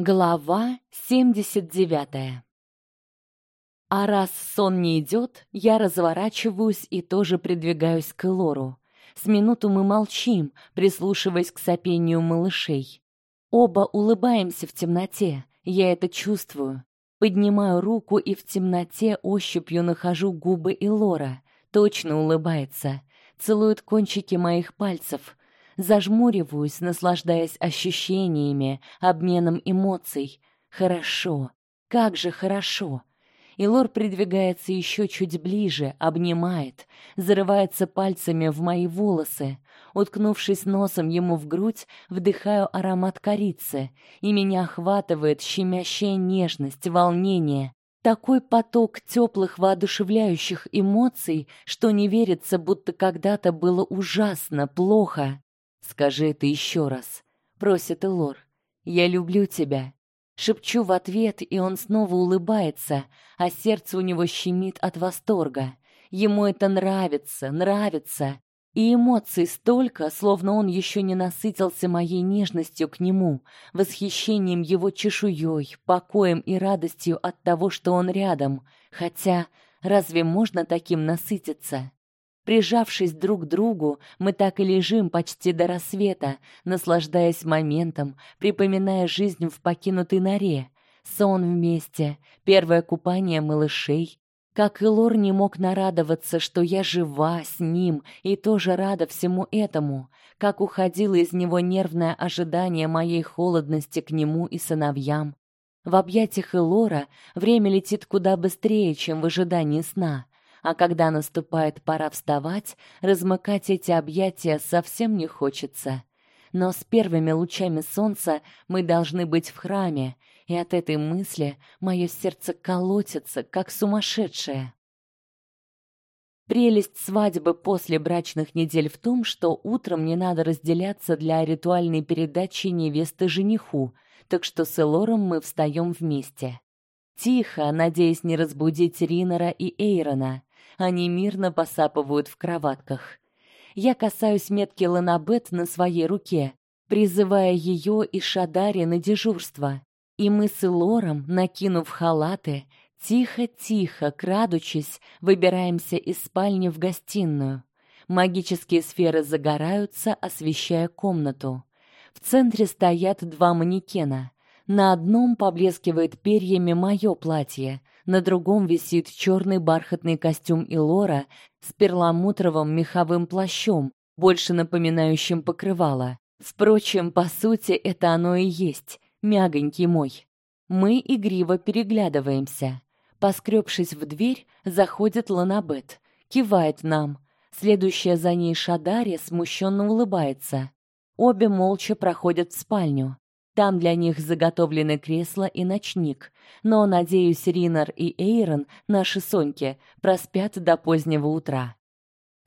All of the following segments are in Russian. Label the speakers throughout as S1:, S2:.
S1: Глава 79. А раз сон не идет, я разворачиваюсь и тоже придвигаюсь к Лору. С минуту мы молчим, прислушиваясь к сопению малышей. Оба улыбаемся в темноте. Я это чувствую. Поднимаю руку и в темноте ощупью нахожу губы Илора. Точно улыбается. Целует кончики моих пальцев. Зажмуриваюсь, наслаждаясь ощущениями, обменом эмоций. Хорошо. Как же хорошо. Илор придвигается еще чуть ближе, обнимает, зарывается пальцами в мои волосы. Уткнувшись носом ему в грудь, вдыхаю аромат корицы, и меня охватывает щемящая нежность, волнение. Такой поток теплых, воодушевляющих эмоций, что не верится, будто когда-то было ужасно, плохо. Скажи это еще раз, просит Элор. Я люблю тебя. Шепчу в ответ, и он снова улыбается, а сердце у него щемит от восторга. Ему это нравится, нравится. И эмоций столько, словно он еще не насытился моей нежностью к нему, восхищением его чешуей, покоем и радостью от того, что он рядом. Хотя, разве можно таким насытиться? Прижавшись друг к другу, мы так и лежим почти до рассвета, наслаждаясь моментом, припоминая жизнь в покинутой норе, сон вместе, первое купание малышей. Как и Лор не мог нарадоваться, что я жива с ним и тоже рада всему этому, как уходило из него нервное ожидание моей холодности к нему и сыновьям. В объятиях Элора время летит куда быстрее, чем в ожидании сна а когда наступает пора вставать, размыкать эти объятия совсем не хочется. Но с первыми лучами солнца мы должны быть в храме, и от этой мысли мое сердце колотится, как сумасшедшее. Прелесть свадьбы после брачных недель в том, что утром не надо разделяться для ритуальной передачи невесты жениху, так что с Элором мы встаем вместе. Тихо, надеясь не разбудить Ринора и Эйрона. Они мирно посапывают в кроватках. Я касаюсь метки Ланабет на своей руке, призывая ее и Шадари на дежурство. И мы с Лором, накинув халаты, тихо-тихо, крадучись, выбираемся из спальни в гостиную. Магические сферы загораются, освещая комнату. В центре стоят два манекена. На одном поблескивает перьями мое платье, на другом висит черный бархатный костюм Илора с перламутровым меховым плащом, больше напоминающим покрывало. Впрочем, по сути, это оно и есть, мягонький мой. Мы игриво переглядываемся. Поскребшись в дверь, заходит Ланабет, кивает нам. Следующая за ней Шадари смущенно улыбается. Обе молча проходят в спальню. Там для них заготовлены кресла и ночник. Но, надеюсь, Ринар и Эйрон, наши соньки, проспят до позднего утра.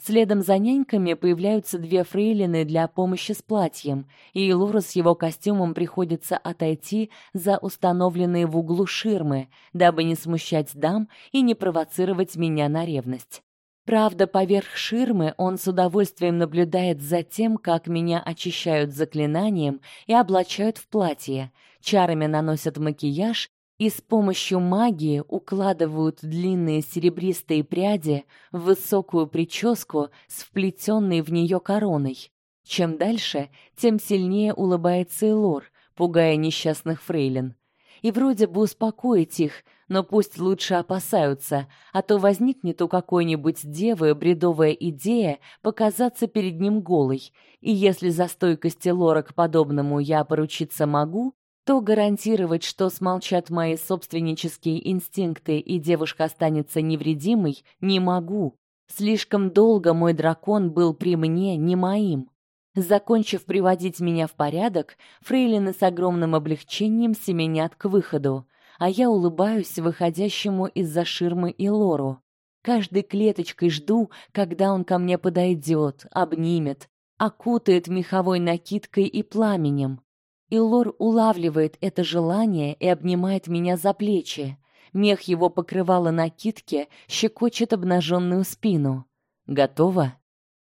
S1: Следом за няньками появляются две фрейлины для помощи с платьем, и Луру с его костюмом приходится отойти за установленные в углу ширмы, дабы не смущать дам и не провоцировать меня на ревность. Правда, поверх ширмы он с удовольствием наблюдает за тем, как меня очищают заклинанием и облачают в платье, чарами наносят макияж и с помощью магии укладывают длинные серебристые пряди в высокую прическу с вплетенной в нее короной. Чем дальше, тем сильнее улыбается Элор, пугая несчастных фрейлин и вроде бы успокоить их, но пусть лучше опасаются, а то возникнет у какой-нибудь девы бредовая идея показаться перед ним голой. И если за стойкость Лора к подобному я поручиться могу, то гарантировать, что смолчат мои собственнические инстинкты и девушка останется невредимой, не могу. Слишком долго мой дракон был при мне не моим. Закончив приводить меня в порядок, фрейлины с огромным облегчением семенят к выходу, а я улыбаюсь выходящему из-за ширмы и Лору. Каждой клеточкой жду, когда он ко мне подойдет, обнимет, окутает меховой накидкой и пламенем. И Лор улавливает это желание и обнимает меня за плечи. Мех его покрывала накидки, щекочет обнаженную спину. Готово?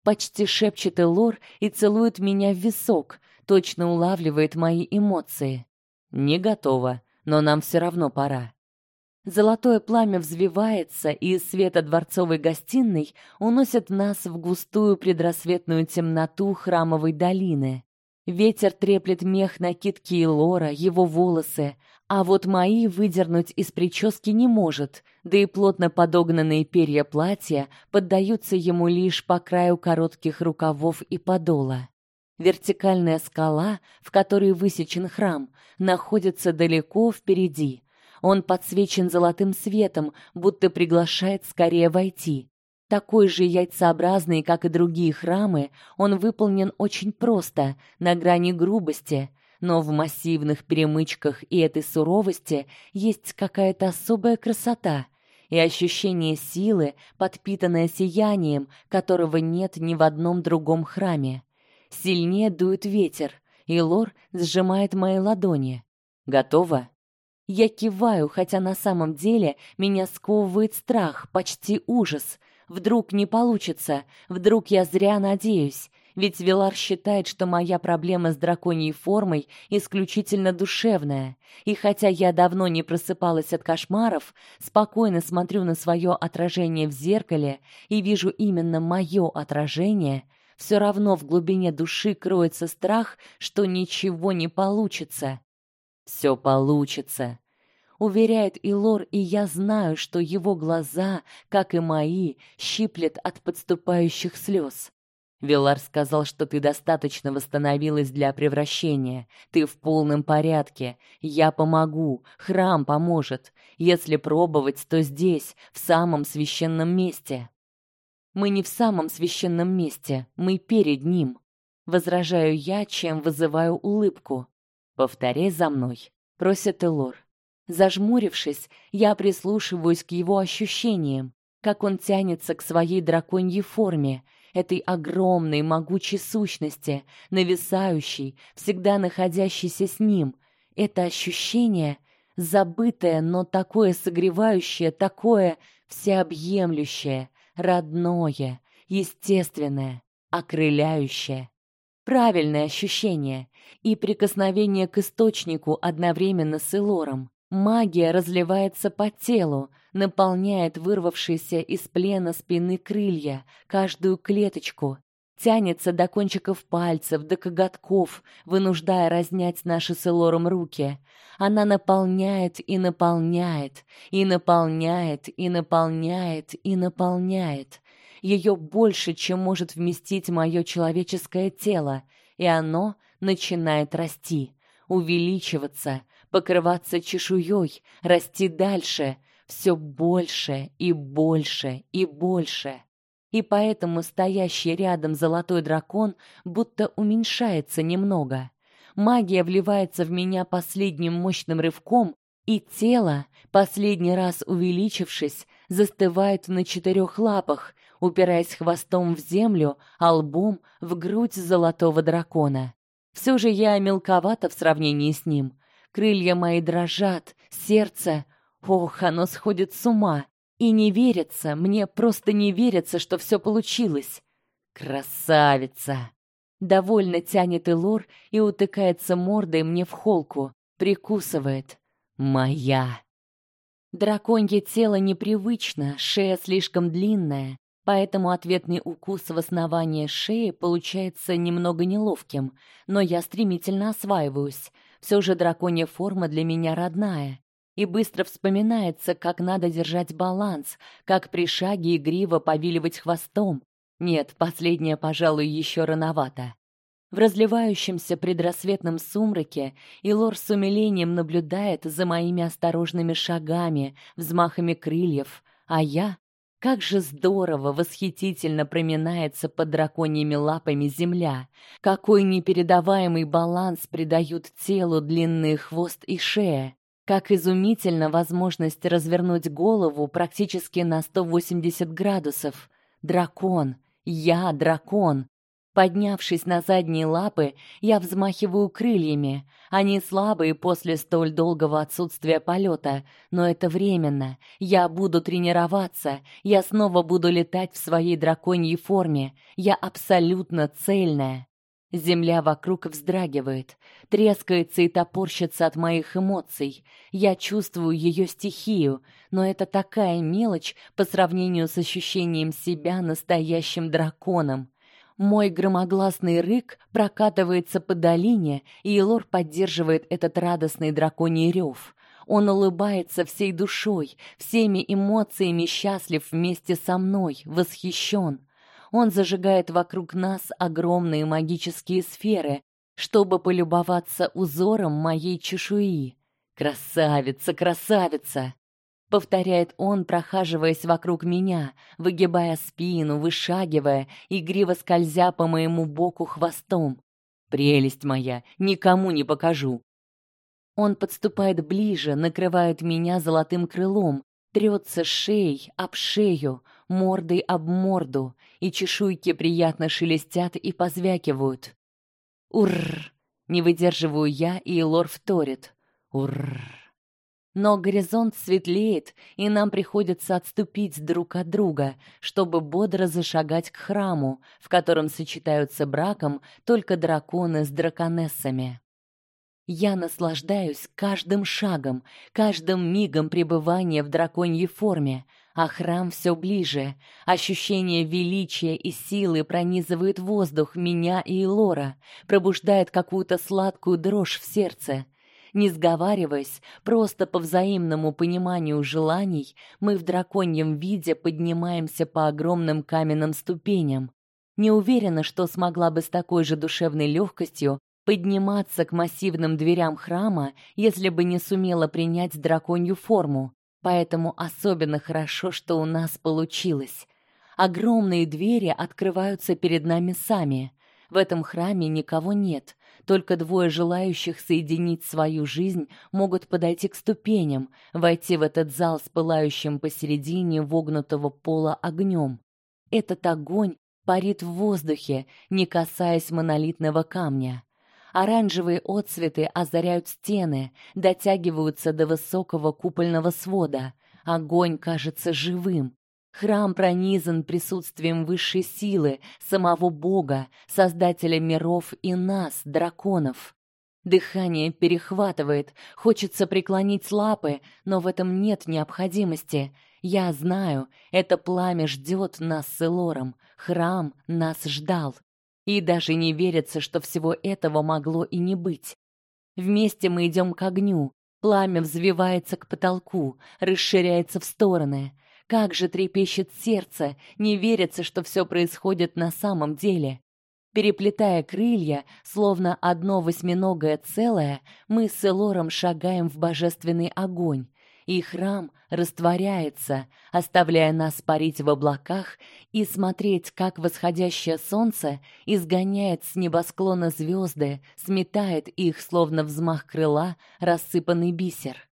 S1: Почти шепчет Элор и целует меня в висок, точно улавливает мои эмоции. Не готово, но нам все равно пора. Золотое пламя взвивается, и из света дворцовой гостиной уносит нас в густую предрассветную темноту храмовой долины. Ветер треплет мех накидки и лора, его волосы, а вот мои выдернуть из прически не может, да и плотно подогнанные перья платья поддаются ему лишь по краю коротких рукавов и подола. Вертикальная скала, в которой высечен храм, находится далеко впереди. Он подсвечен золотым светом, будто приглашает скорее войти. Такой же яйцеобразный, как и другие храмы, он выполнен очень просто, на грани грубости, но в массивных перемычках и этой суровости есть какая-то особая красота и ощущение силы, подпитанное сиянием, которого нет ни в одном другом храме. Сильнее дует ветер, и Лор сжимает мои ладони. Готово? Я киваю, хотя на самом деле меня сковывает страх, почти ужас. Вдруг не получится, вдруг я зря надеюсь. Ведь Вилар считает, что моя проблема с драконьей формой исключительно душевная. И хотя я давно не просыпалась от кошмаров, спокойно смотрю на свое отражение в зеркале и вижу именно мое отражение, все равно в глубине души кроется страх, что ничего не получится. Все получится, уверяет Илор, и я знаю, что его глаза, как и мои, щиплет от подступающих слез. Вилар сказал, что ты достаточно восстановилась для превращения. Ты в полном порядке. Я помогу. Храм поможет. Если пробовать, то здесь, в самом священном месте. Мы не в самом священном месте, мы перед ним. Возражаю я, чем вызываю улыбку. Повторяй за мной, просит Элор. Зажмурившись, я прислушиваюсь к его ощущениям, как он тянется к своей драконьей форме, этой огромной могучей сущности, нависающей, всегда находящейся с ним. Это ощущение забытое, но такое согревающее, такое всеобъемлющее, родное, естественное, окрыляющее. Правильное ощущение и прикосновение к источнику одновременно с Элором. Магия разливается по телу, наполняет вырвавшиеся из плена спины крылья, каждую клеточку, тянется до кончиков пальцев, до коготков, вынуждая разнять наши с Элором руки. Она наполняет и наполняет, и наполняет, и наполняет, и наполняет. Ее больше, чем может вместить мое человеческое тело, и оно начинает расти, увеличиваться, покрываться чешуей, расти дальше, все больше и больше и больше. И поэтому стоящий рядом золотой дракон будто уменьшается немного. Магия вливается в меня последним мощным рывком, и тело, последний раз увеличившись, застывает на четырех лапах, упираясь хвостом в землю, а лбом в грудь золотого дракона. Все же я мелковата в сравнении с ним, Крылья мои дрожат, сердце, ох, оно сходит с ума. И не верится, мне просто не верится, что все получилось. Красавица. Довольно тянет Илор и утыкается мордой мне в холку, прикусывает. Моя. Драконье тело непривычно, шея слишком длинная, поэтому ответный укус в основание шеи получается немного неловким, но я стремительно осваиваюсь. Все же драконья форма для меня родная. И быстро вспоминается, как надо держать баланс, как при шаге игриво повиливать хвостом. Нет, последнее, пожалуй, еще рановато. В разливающемся предрассветном сумраке Илор с умилением наблюдает за моими осторожными шагами, взмахами крыльев, а я как же здорово, восхитительно проминается под драконьими лапами земля. Какой непередаваемый баланс придают телу длинный хвост и шея. Как изумительна возможность развернуть голову практически на 180 градусов. Дракон. Я дракон. Поднявшись на задние лапы, я взмахиваю крыльями. Они слабые после столь долгого отсутствия полета, но это временно. Я буду тренироваться, я снова буду летать в своей драконьей форме. Я абсолютно цельная. Земля вокруг вздрагивает, трескается и топорщится от моих эмоций. Я чувствую ее стихию, но это такая мелочь по сравнению с ощущением себя настоящим драконом. Мой громогласный рык прокатывается по долине, и Лор поддерживает этот радостный драконий рев. Он улыбается всей душой, всеми эмоциями счастлив вместе со мной, восхищен. Он зажигает вокруг нас огромные магические сферы, чтобы полюбоваться узором моей чешуи. Красавица, красавица, повторяет он, прохаживаясь вокруг меня, выгибая спину, вышагивая, игриво скользя по моему боку хвостом. Прелесть моя, никому не покажу. Он подступает ближе, накрывает меня золотым крылом, трется шеей об шею, мордой об морду, и чешуйки приятно шелестят и позвякивают. Урр! Не выдерживаю я, и Лор вторит. Урр! Но горизонт светлеет, и нам приходится отступить друг от друга, чтобы бодро зашагать к храму, в котором сочетаются браком только драконы с драконессами. Я наслаждаюсь каждым шагом, каждым мигом пребывания в драконьей форме, а храм все ближе. Ощущение величия и силы пронизывает воздух меня и Лора, пробуждает какую-то сладкую дрожь в сердце. Не сговариваясь, просто по взаимному пониманию желаний, мы в драконьем виде поднимаемся по огромным каменным ступеням. Не уверена, что смогла бы с такой же душевной легкостью подниматься к массивным дверям храма, если бы не сумела принять драконью форму. Поэтому особенно хорошо, что у нас получилось. Огромные двери открываются перед нами сами. В этом храме никого нет, только двое желающих соединить свою жизнь могут подойти к ступеням, войти в этот зал с пылающим посередине вогнутого пола огнем. Этот огонь парит в воздухе, не касаясь монолитного камня. Оранжевые отсветы озаряют стены, дотягиваются до высокого купольного свода. Огонь кажется живым. Храм пронизан присутствием высшей силы, самого Бога, создателя миров и нас, драконов. Дыхание перехватывает, хочется преклонить лапы, но в этом нет необходимости. Я знаю, это пламя ждет нас с Элором, храм нас ждал. И даже не верится, что всего этого могло и не быть. Вместе мы идем к огню. Пламя взвивается к потолку, расширяется в стороны. Как же трепещет сердце, не верится, что все происходит на самом деле. Переплетая крылья, словно одно восьминогое целое, мы с Элором шагаем в божественный огонь и храм растворяется, оставляя нас парить в облаках и смотреть, как восходящее солнце изгоняет с небосклона звезды, сметает их словно взмах крыла, рассыпанный бисер.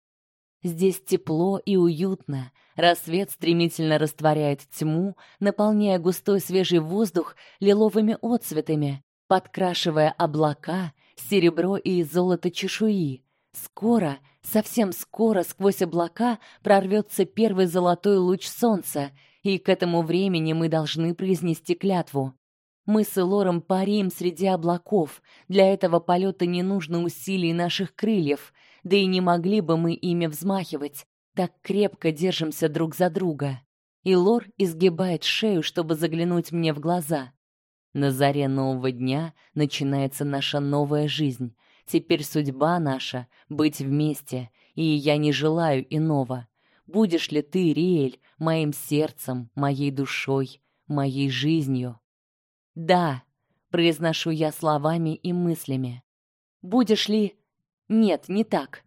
S1: Здесь тепло и уютно. Рассвет стремительно растворяет тьму, наполняя густой свежий воздух лиловыми отцветами, подкрашивая облака, серебро и золото чешуи. Скоро Совсем скоро сквозь облака прорвется первый золотой луч солнца, и к этому времени мы должны произнести клятву. Мы с Лором парим среди облаков. Для этого полета не нужно усилий наших крыльев, да и не могли бы мы ими взмахивать. Так крепко держимся друг за друга. И Лор изгибает шею, чтобы заглянуть мне в глаза. На заре нового дня начинается наша новая жизнь. Теперь судьба наша быть вместе, и я не желаю иного. Будешь ли ты, Риэль, моим сердцем, моей душой, моей жизнью? Да, произношу я словами и мыслями. Будешь ли? Нет, не так.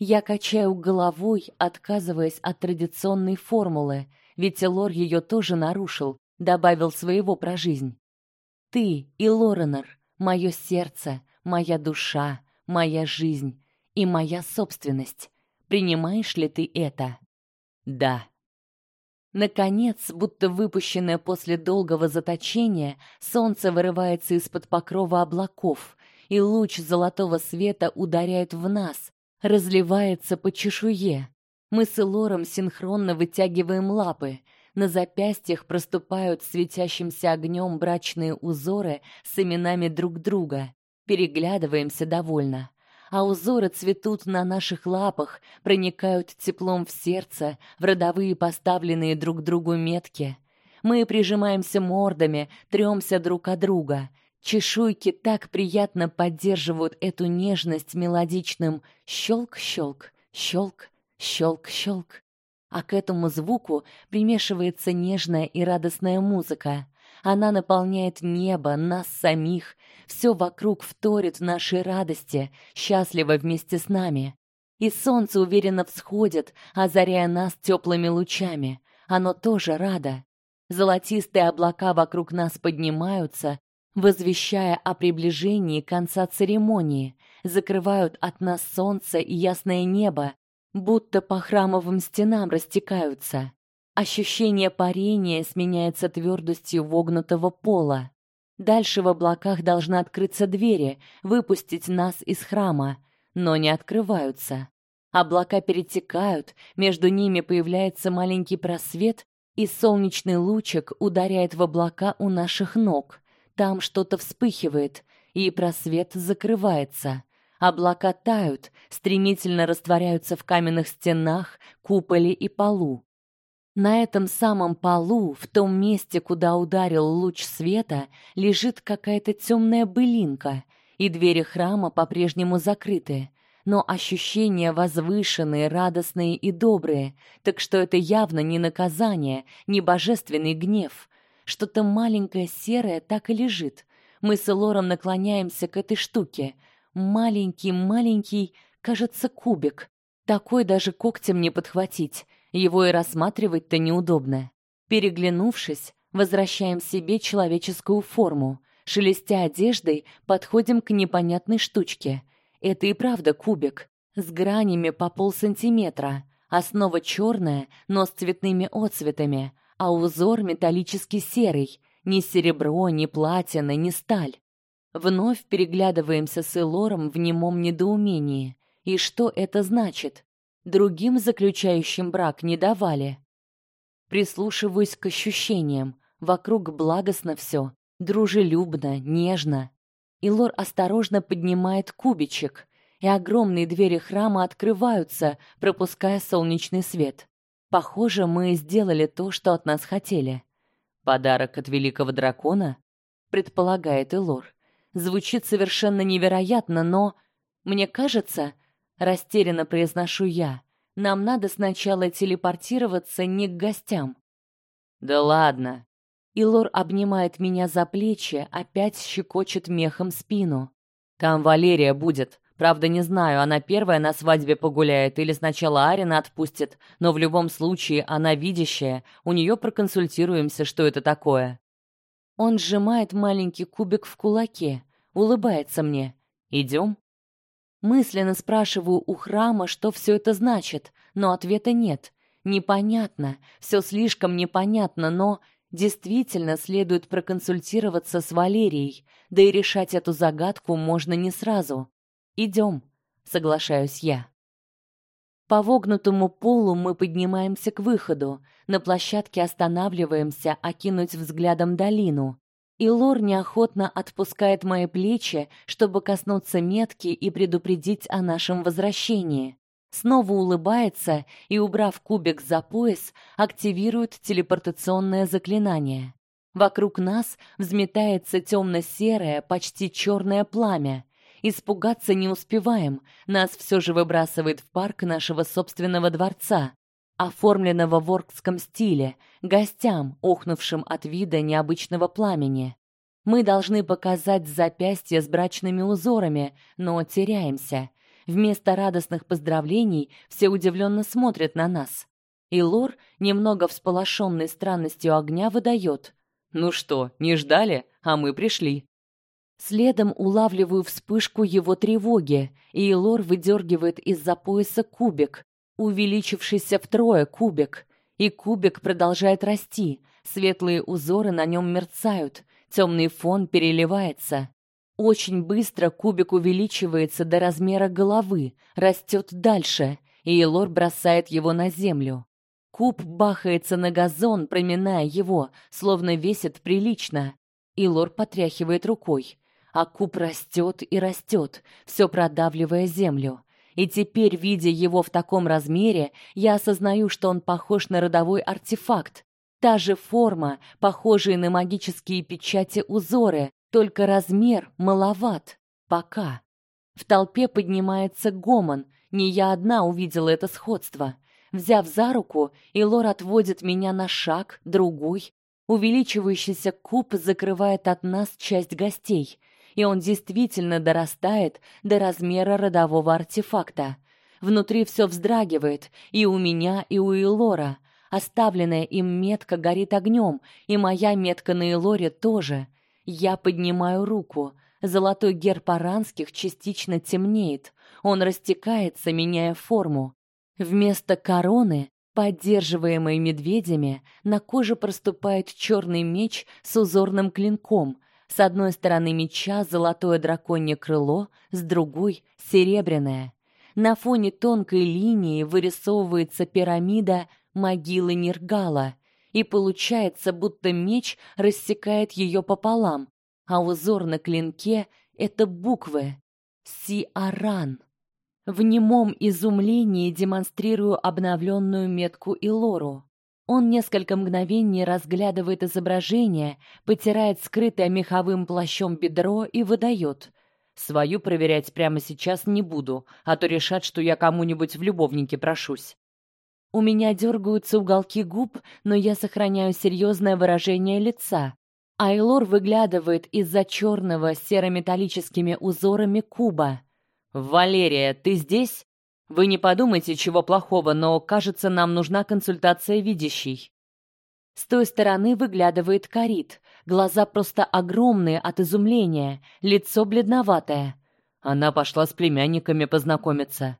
S1: Я качаю головой, отказываясь от традиционной формулы, ведь Лор ее тоже нарушил, добавил своего про жизнь. Ты и Лоренор, мое сердце, моя душа, моя жизнь и моя собственность. Принимаешь ли ты это? Да. Наконец, будто выпущенное после долгого заточения, солнце вырывается из-под покрова облаков, и луч золотого света ударяет в нас, разливается по чешуе. Мы с Лором синхронно вытягиваем лапы. На запястьях проступают светящимся огнем брачные узоры с именами друг друга. Переглядываемся довольно. А узоры цветут на наших лапах, проникают теплом в сердце, в родовые поставленные друг другу метки. Мы прижимаемся мордами, трёмся друг о друга. Чешуйки так приятно поддерживают эту нежность мелодичным щелк-щелк, щелк, щелк-щелк а к этому звуку примешивается нежная и радостная музыка. Она наполняет небо, нас самих, все вокруг вторит нашей радости, счастливо вместе с нами. И солнце уверенно всходит, озаряя нас теплыми лучами. Оно тоже радо. Золотистые облака вокруг нас поднимаются, возвещая о приближении конца церемонии, закрывают от нас солнце и ясное небо, будто по храмовым стенам растекаются. Ощущение парения сменяется твердостью вогнутого пола. Дальше в облаках должны открыться двери, выпустить нас из храма, но не открываются. Облака перетекают, между ними появляется маленький просвет, и солнечный лучик ударяет в облака у наших ног. Там что-то вспыхивает, и просвет закрывается. Облака тают, стремительно растворяются в каменных стенах, куполе и полу. На этом самом полу, в том месте, куда ударил луч света, лежит какая-то темная былинка, и двери храма по-прежнему закрыты. Но ощущения возвышенные, радостные и добрые, так что это явно не наказание, не божественный гнев. Что-то маленькое серое так и лежит. Мы с Лором наклоняемся к этой штуке — маленький-маленький, кажется, кубик. Такой даже когтем не подхватить, его и рассматривать-то неудобно. Переглянувшись, возвращаем себе человеческую форму. Шелестя одеждой, подходим к непонятной штучке. Это и правда кубик, с гранями по полсантиметра. Основа черная, но с цветными отцветами, а узор металлический серый, ни серебро, ни платина, ни сталь. Вновь переглядываемся с Элором в немом недоумении. И что это значит? Другим заключающим брак не давали. Прислушиваюсь к ощущениям. Вокруг благостно все, дружелюбно, нежно. Илор осторожно поднимает кубичек, и огромные двери храма открываются, пропуская солнечный свет. Похоже, мы сделали то, что от нас хотели. Подарок от великого дракона, предполагает Илор. Звучит совершенно невероятно, но мне кажется, растерянно произношу я, нам надо сначала телепортироваться не к гостям. Да ладно. Илор обнимает меня за плечи, опять щекочет мехом спину. Там Валерия будет. Правда, не знаю, она первая на свадьбе погуляет или сначала Арина отпустит, но в любом случае она видящая, у нее проконсультируемся, что это такое. Он сжимает маленький кубик в кулаке, улыбается мне. Идем? Мысленно спрашиваю у храма, что все это значит, но ответа нет. Непонятно, все слишком непонятно, но действительно следует проконсультироваться с Валерией, да и решать эту загадку можно не сразу. Идем, соглашаюсь я. По вогнутому полу мы поднимаемся к выходу. На площадке останавливаемся, окинуть взглядом долину. И Лор неохотно отпускает мои плечи, чтобы коснуться метки и предупредить о нашем возвращении. Снова улыбается и, убрав кубик за пояс, активирует телепортационное заклинание. Вокруг нас взметается темно-серое, почти черное пламя. Испугаться не успеваем. Нас все же выбрасывает в парк нашего собственного дворца оформленного в оркском стиле, гостям, охнувшим от вида необычного пламени. Мы должны показать запястье с брачными узорами, но теряемся. Вместо радостных поздравлений все удивленно смотрят на нас. И Лор, немного всполошенный странностью огня, выдает: "Ну что, не ждали, а мы пришли". Следом улавливаю вспышку его тревоги, и Лор выдергивает из-за пояса кубик, увеличившийся втрое кубик, и кубик продолжает расти. Светлые узоры на нем мерцают, темный фон переливается. Очень быстро кубик увеличивается до размера головы, растет дальше, и Элор бросает его на землю. Куб бахается на газон, проминая его, словно весит прилично. И Лор потряхивает рукой, а куб растет и растет, все продавливая землю. И теперь, видя его в таком размере, я осознаю, что он похож на родовой артефакт. Та же форма, похожие на магические печати узоры, только размер маловат. Пока. В толпе поднимается гомон. Не я одна увидела это сходство. Взяв за руку, Илор отводит меня на шаг, другой. Увеличивающийся куб закрывает от нас часть гостей, и он действительно дорастает до размера родового артефакта. Внутри все вздрагивает, и у меня, и у Илора. Оставленная им метка горит огнем, и моя метка на Илоре тоже. Я поднимаю руку. Золотой герб аранских частично темнеет. Он растекается, меняя форму. Вместо короны, поддерживаемой медведями, на коже проступает черный меч с узорным клинком. С одной стороны меча золотое драконье крыло, с другой серебряное. На фоне тонкой линии вырисовывается пирамида могилы Ниргала, и получается, будто меч рассекает ее пополам, а узор на клинке это буквы Си-Аран. В немом изумлении демонстрирую обновленную метку Илору. Он несколько мгновений разглядывает изображение, потирает скрытое меховым плащом бедро и выдает: "Свою проверять прямо сейчас не буду, а то решат, что я кому-нибудь в любовнике прошусь". У меня дергаются уголки губ, но я сохраняю серьезное выражение лица. Айлор выглядывает из-за черного с серометаллическими узорами куба. Валерия, ты здесь? Вы не подумайте чего плохого, но, кажется, нам нужна консультация видящей. С той стороны выглядывает Карит. Глаза просто огромные от изумления, лицо бледноватое. Она пошла с племянниками познакомиться.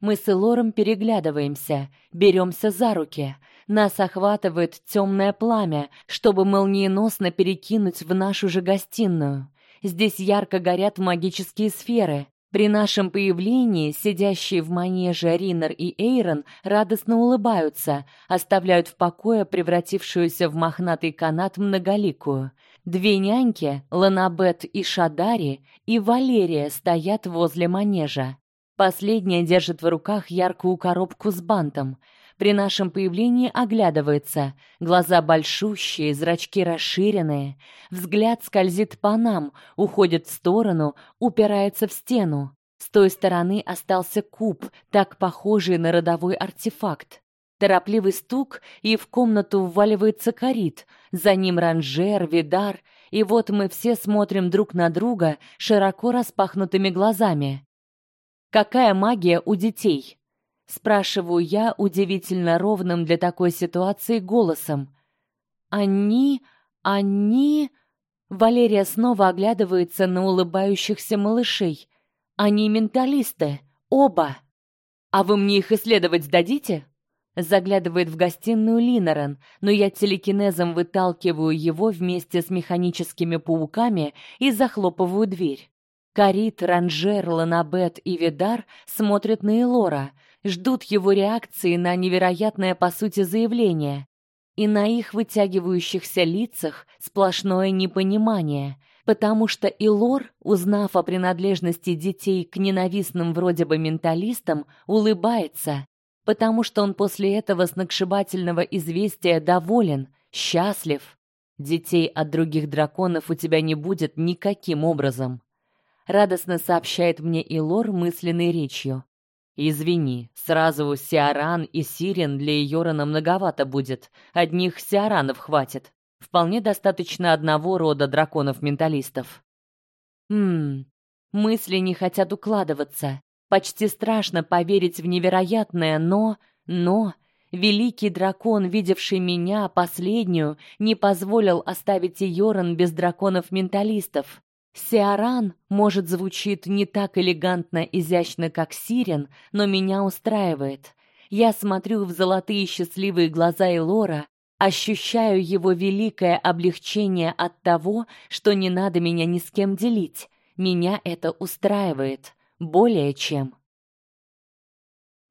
S1: Мы с Элором переглядываемся, беремся за руки. Нас охватывает темное пламя, чтобы молниеносно перекинуть в нашу же гостиную. Здесь ярко горят магические сферы. При нашем появлении сидящие в манеже Ринер и Эйрон радостно улыбаются, оставляют в покое превратившуюся в мохнатый канат многоликую. Две няньки, Ланабет и Шадари, и Валерия стоят возле манежа. Последняя держит в руках яркую коробку с бантом. При нашем появлении оглядывается. Глаза большущие, зрачки расширенные. Взгляд скользит по нам, уходит в сторону, упирается в стену. С той стороны остался куб, так похожий на родовой артефакт. Торопливый стук, и в комнату вваливается Карит. За ним Ранжер, Видар, и вот мы все смотрим друг на друга широко распахнутыми глазами. Какая магия у детей? Спрашиваю я удивительно ровным для такой ситуации голосом. Они, они Валерия снова оглядывается на улыбающихся малышей. Они менталисты, оба. А вы мне их исследовать дадите? Заглядывает в гостиную Линорен, но я телекинезом выталкиваю его вместе с механическими пауками и захлопываю дверь. Карит, Ранжер, Ланабет и Видар смотрят на Элора, ждут его реакции на невероятное по сути заявление. И на их вытягивающихся лицах сплошное непонимание, потому что Илор, узнав о принадлежности детей к ненавистным вроде бы менталистам, улыбается, потому что он после этого сногсшибательного известия доволен, счастлив. Детей от других драконов у тебя не будет никаким образом, радостно сообщает мне Илор мысленной речью. Извини, сразу Сиаран и Сирен для Йорана многовато будет. Одних Сиаранов хватит. Вполне достаточно одного рода драконов-менталистов. Хм. Мысли не хотят укладываться. Почти страшно поверить в невероятное, но но великий дракон, видевший меня последнюю, не позволил оставить Йоран без драконов-менталистов. Сиаран, может, звучит не так элегантно, изящно, как Сирен, но меня устраивает. Я смотрю в золотые счастливые глаза Элора, ощущаю его великое облегчение от того, что не надо меня ни с кем делить. Меня это устраивает более чем.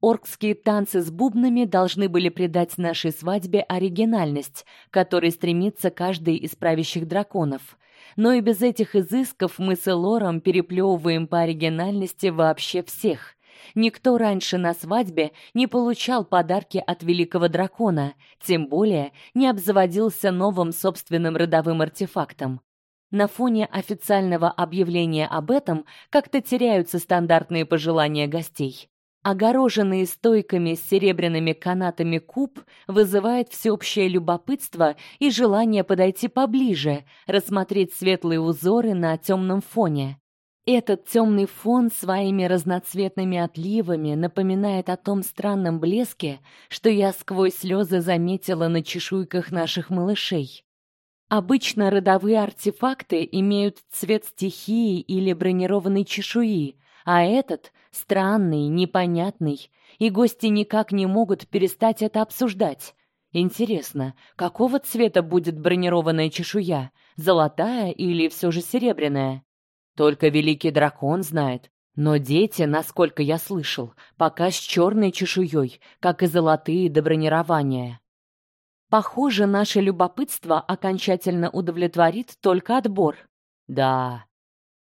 S1: Оркские танцы с бубнами должны были придать нашей свадьбе оригинальность, которой стремится каждый из правящих драконов. Но и без этих изысков мы с Элором переплевываем по оригинальности вообще всех. Никто раньше на свадьбе не получал подарки от великого дракона, тем более не обзаводился новым собственным родовым артефактом. На фоне официального объявления об этом как-то теряются стандартные пожелания гостей. Огороженный стойками с серебряными канатами куб вызывает всеобщее любопытство и желание подойти поближе, рассмотреть светлые узоры на темном фоне. Этот темный фон своими разноцветными отливами напоминает о том странном блеске, что я сквозь слезы заметила на чешуйках наших малышей. Обычно родовые артефакты имеют цвет стихии или бронированной чешуи, а этот странный, непонятный, и гости никак не могут перестать это обсуждать. Интересно, какого цвета будет бронированная чешуя? Золотая или все же серебряная? Только великий дракон знает. Но дети, насколько я слышал, пока с черной чешуей, как и золотые до бронирования. Похоже, наше любопытство окончательно удовлетворит только отбор. Да,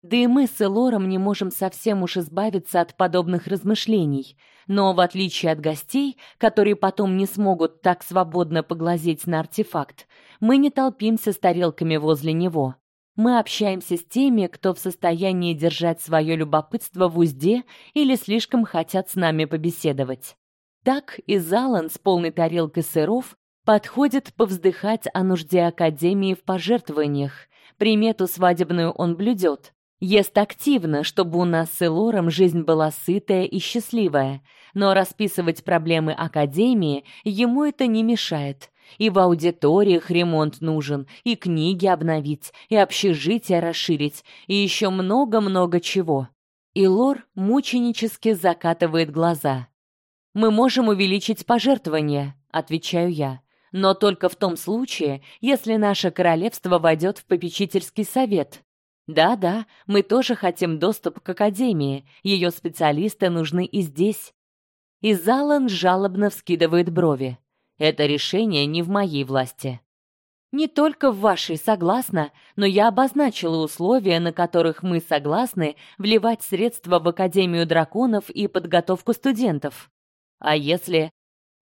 S1: да и мы с Элором не можем совсем уж избавиться от подобных размышлений. Но в отличие от гостей, которые потом не смогут так свободно поглазеть на артефакт, мы не толпимся с тарелками возле него. Мы общаемся с теми, кто в состоянии держать свое любопытство в узде или слишком хотят с нами побеседовать. Так и Залан с полной тарелкой сыров подходит повздыхать о нужде академии в пожертвованиях. Примету свадебную он блюдет. Ест активно, чтобы у нас с Элором жизнь была сытая и счастливая, но расписывать проблемы академии ему это не мешает. И в аудиториях ремонт нужен, и книги обновить, и общежитие расширить, и еще много-много чего. И Лор мученически закатывает глаза. Мы можем увеличить пожертвования, отвечаю я, но только в том случае, если наше королевство войдет в попечительский совет. Да-да, мы тоже хотим доступ к академии. Ее специалисты нужны и здесь. И Залан жалобно вскидывает брови. Это решение не в моей власти. Не только в вашей, согласна, но я обозначила условия, на которых мы согласны вливать средства в Академию драконов и подготовку студентов. А если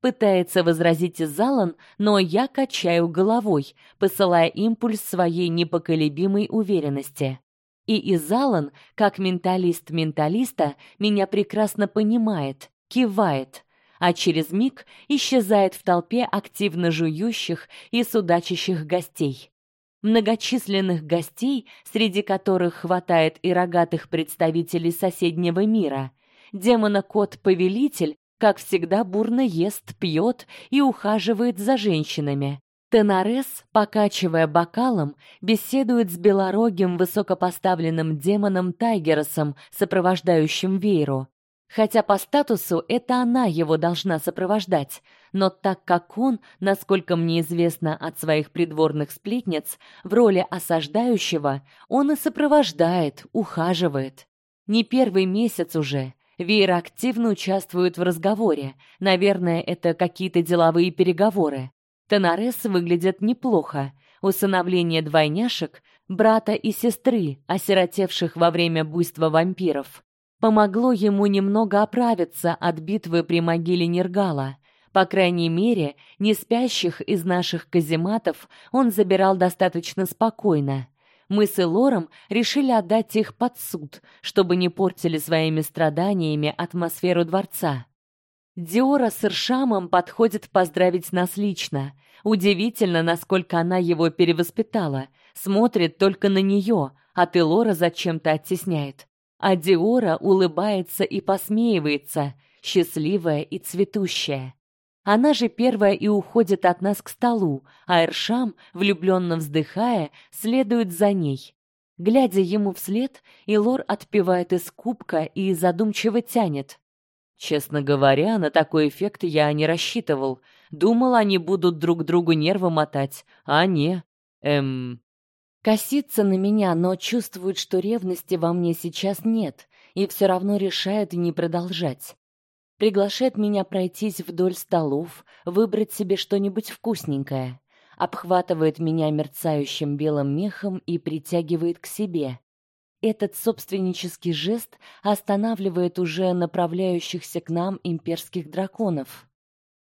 S1: пытается возразить Залан, но я качаю головой, посылая импульс своей непоколебимой уверенности. И Изалан, как менталист менталиста, меня прекрасно понимает, кивает, а через миг исчезает в толпе активно жующих и судачащих гостей. Многочисленных гостей, среди которых хватает и рогатых представителей соседнего мира. Демона-кот-повелитель как всегда, бурно ест, пьет и ухаживает за женщинами. Тенарес, покачивая бокалом, беседует с белорогим высокопоставленным демоном Тайгеросом, сопровождающим Вейру. Хотя по статусу это она его должна сопровождать, но так как он, насколько мне известно от своих придворных сплетниц, в роли осаждающего, он и сопровождает, ухаживает. Не первый месяц уже, Вера активно участвует в разговоре. Наверное, это какие-то деловые переговоры. Тенарес выглядит неплохо. Усыновление двойняшек, брата и сестры, осиротевших во время буйства вампиров, помогло ему немного оправиться от битвы при могиле Нергала. По крайней мере, не спящих из наших казематов он забирал достаточно спокойно. Мы с Элором решили отдать их под суд, чтобы не портили своими страданиями атмосферу дворца. Диора с Иршамом подходит поздравить нас лично. Удивительно, насколько она его перевоспитала. Смотрит только на нее, а Телора зачем-то оттесняет. А Диора улыбается и посмеивается, счастливая и цветущая. Она же первая и уходит от нас к столу, а Эршам, влюбленно вздыхая, следует за ней. Глядя ему вслед, Илор отпивает из кубка и задумчиво тянет. Честно говоря, на такой эффект я не рассчитывал. Думал, они будут друг другу нервы мотать, а не. Эм. Косится на меня, но чувствует, что ревности во мне сейчас нет, и все равно решает не продолжать. Приглашает меня пройтись вдоль столов, выбрать себе что-нибудь вкусненькое. Обхватывает меня мерцающим белым мехом и притягивает к себе. Этот собственнический жест останавливает уже направляющихся к нам имперских драконов.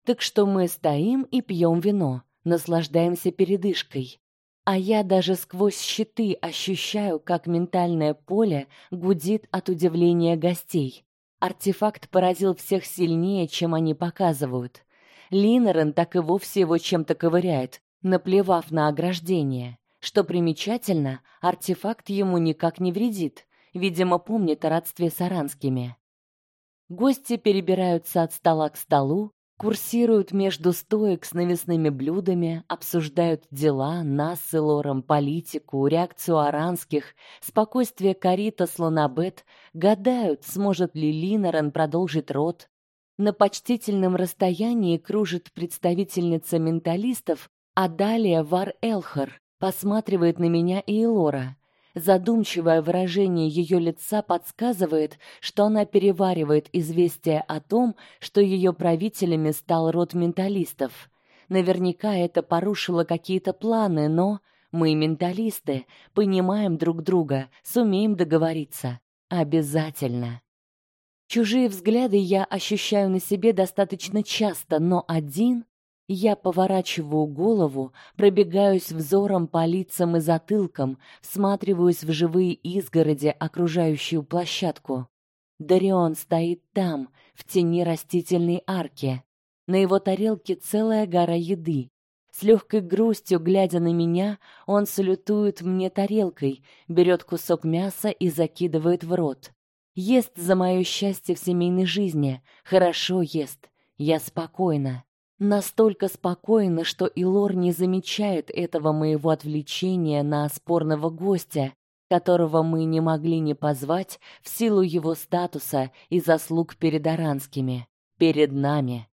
S1: Так что мы стоим и пьем вино, наслаждаемся передышкой. А я даже сквозь щиты ощущаю, как ментальное поле гудит от удивления гостей. Артефакт поразил всех сильнее, чем они показывают. Линерен так и вовсе его чем-то ковыряет, наплевав на ограждение. Что примечательно, артефакт ему никак не вредит. Видимо, помнит о родстве с аранскими. Гости перебираются от стола к столу, курсируют между стоек с навесными блюдами, обсуждают дела, нас с Лором, политику, реакцию аранских, спокойствие Карита Слонабет, гадают, сможет ли Линорен продолжить род. На почтительном расстоянии кружит представительница менталистов, а далее Вар Элхар посматривает на меня и Элора. Задумчивое выражение ее лица подсказывает, что она переваривает известие о том, что ее правителями стал род менталистов. Наверняка это порушило какие-то планы, но мы менталисты, понимаем друг друга, сумеем договориться. Обязательно. Чужие взгляды я ощущаю на себе достаточно часто, но один я поворачиваю голову, пробегаюсь взором по лицам и затылкам, всматриваюсь в живые изгороди, окружающую площадку. Дарион стоит там, в тени растительной арки. На его тарелке целая гора еды. С легкой грустью глядя на меня, он салютует мне тарелкой, берет кусок мяса и закидывает в рот. Ест за мое счастье в семейной жизни, хорошо ест. Я спокойна. Настолько спокойно, что Илор не замечает этого моего отвлечения на спорного гостя, которого мы не могли не позвать в силу его статуса и заслуг перед аранскими, перед нами.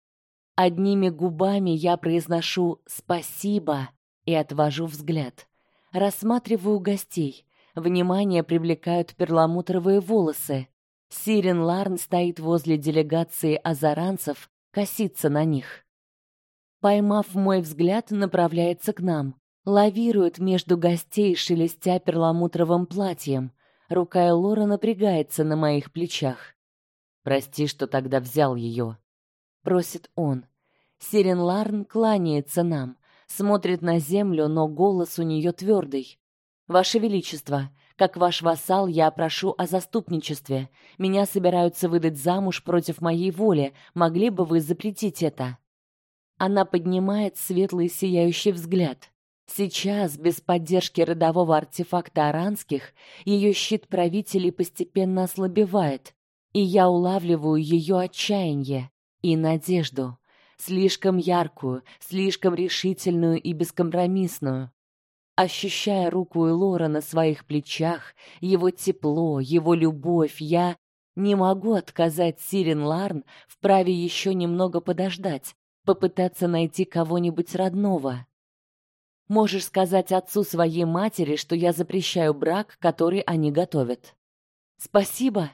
S1: Одними губами я произношу «спасибо» и отвожу взгляд. Рассматриваю гостей. Внимание привлекают перламутровые волосы. Сирен Ларн стоит возле делегации азаранцев, косится на них поймав мой взгляд, направляется к нам. Лавирует между гостей, шелестя перламутровым платьем. Рука Элора напрягается на моих плечах. Прости, что тогда взял ее», — просит он. Сирен Ларн кланяется нам, смотрит на землю, но голос у нее твердый. Ваше величество, как ваш вассал, я прошу о заступничестве. Меня собираются выдать замуж против моей воли. Могли бы вы запретить это? Она поднимает светлый сияющий взгляд. Сейчас, без поддержки родового артефакта аранских, ее щит правителей постепенно ослабевает, и я улавливаю ее отчаяние и надежду, слишком яркую, слишком решительную и бескомпромиссную. Ощущая руку Элора на своих плечах, его тепло, его любовь, я не могу отказать Сирен Ларн в праве еще немного подождать, попытаться найти кого-нибудь родного. Можешь сказать отцу своей матери, что я запрещаю брак, который они готовят. Спасибо,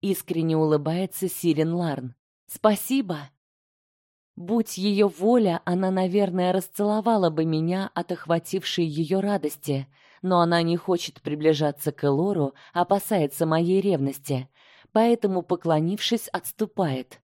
S1: искренне улыбается Сирен Ларн. Спасибо. Будь ее воля, она, наверное, расцеловала бы меня от охватившей ее радости, но она не хочет приближаться к Элору, опасается моей ревности, поэтому, поклонившись, отступает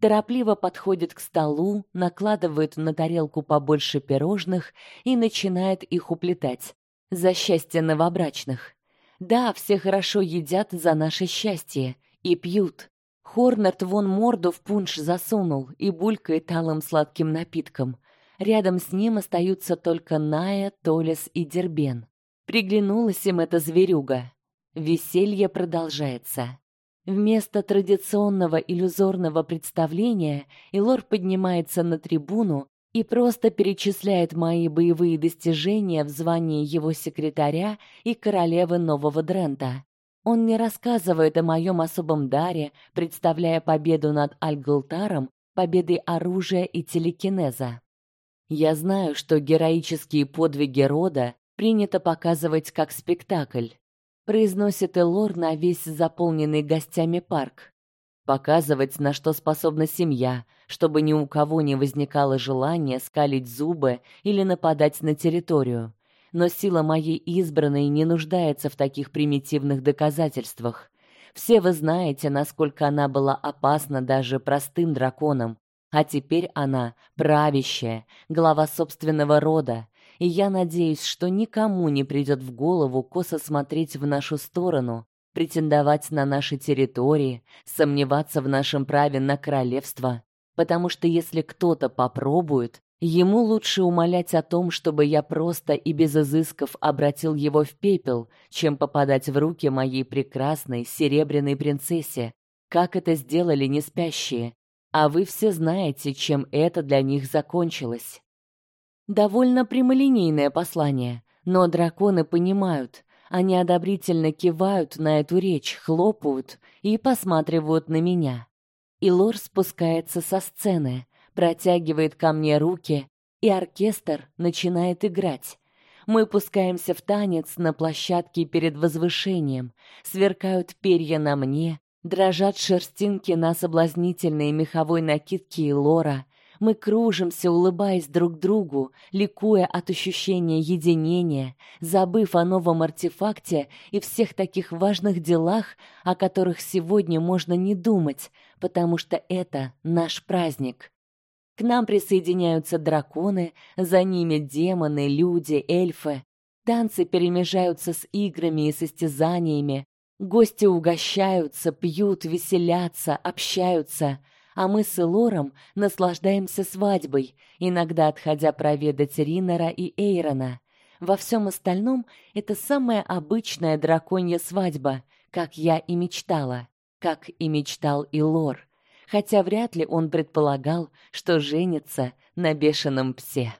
S1: торопливо подходит к столу, накладывает на тарелку побольше пирожных и начинает их уплетать. За счастье новобрачных. Да, все хорошо едят за наше счастье и пьют. Хорнард вон морду в пунш засунул и булькает алым сладким напитком. Рядом с ним остаются только Ная, Толес и Дербен. Приглянулась им эта зверюга. Веселье продолжается. Вместо традиционного иллюзорного представления Илор поднимается на трибуну и просто перечисляет мои боевые достижения в звании его секретаря и королевы Нового Дрента. Он не рассказывает о моем особом даре, представляя победу над Альгалтаром, победой оружия и телекинеза. Я знаю, что героические подвиги рода принято показывать как спектакль произносит Элор на весь заполненный гостями парк. показывать, на что способна семья, чтобы ни у кого не возникало желания скалить зубы или нападать на территорию. Но сила моей избранной не нуждается в таких примитивных доказательствах. Все вы знаете, насколько она была опасна даже простым драконам, а теперь она правящая, глава собственного рода, и я надеюсь, что никому не придет в голову косо смотреть в нашу сторону, претендовать на наши территории, сомневаться в нашем праве на королевство, потому что если кто-то попробует, ему лучше умолять о том, чтобы я просто и без изысков обратил его в пепел, чем попадать в руки моей прекрасной серебряной принцессе, как это сделали неспящие. А вы все знаете, чем это для них закончилось. Довольно прямолинейное послание, но драконы понимают, они одобрительно кивают на эту речь, хлопают и посматривают на меня. И Лор спускается со сцены, протягивает ко мне руки, и оркестр начинает играть. Мы пускаемся в танец на площадке перед возвышением. Сверкают перья на мне, дрожат шерстинки на соблазнительной меховой накидке Лора. Мы кружимся, улыбаясь друг другу, ликуя от ощущения единения, забыв о новом артефакте и всех таких важных делах, о которых сегодня можно не думать, потому что это наш праздник. К нам присоединяются драконы, за ними демоны, люди, эльфы. Танцы перемежаются с играми и состязаниями. Гости угощаются, пьют, веселятся, общаются — а мы с Элором наслаждаемся свадьбой, иногда отходя проведать Ринера и Эйрона. Во всем остальном это самая обычная драконья свадьба, как я и мечтала, как и мечтал и Лор, хотя вряд ли он предполагал, что женится на бешеном псе.